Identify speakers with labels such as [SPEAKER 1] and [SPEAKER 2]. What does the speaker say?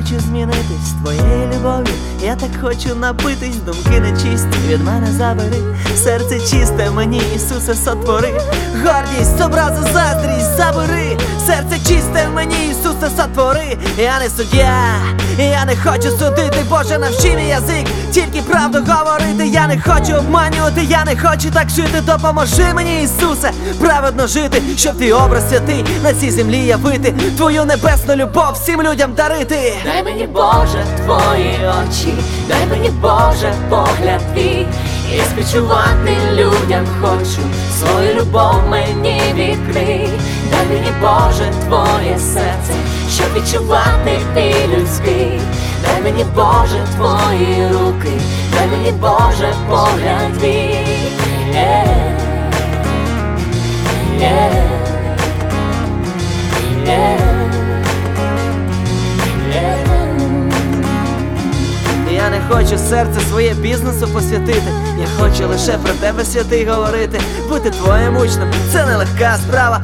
[SPEAKER 1] хочу змінитись твоєю любов'ю, я так хочу напитись, думки нечисті від мене забери, серце чисте, мені, Ісусе, сотвори, гордість, образу, заздрість забери, серце чисте, мені, Ісусе сотвори. Я не суддя, я не хочу судити, Боже, навчи мій язик, тільки правду говорити. Я не хочу обманювати, я не хочу так жити. Допоможи мені, Ісусе, праведно жити, щоб твій образ святий на цій землі явити. Твою небесну любов всім людям дарити.
[SPEAKER 2] Дай мені Боже твої очі, дай мені Боже погляд твій, і співчувати людям хочу, свою любов мені відкрий, відчувати ти людський, дай мені Боже твої руки, дай мені Боже погляд. Е, е, е, е.
[SPEAKER 1] Я не хочу серце своє бізнесу посвятити. Я хочу лише про тебе святий говорити. Бути твоїм учнем, це нелегка справа.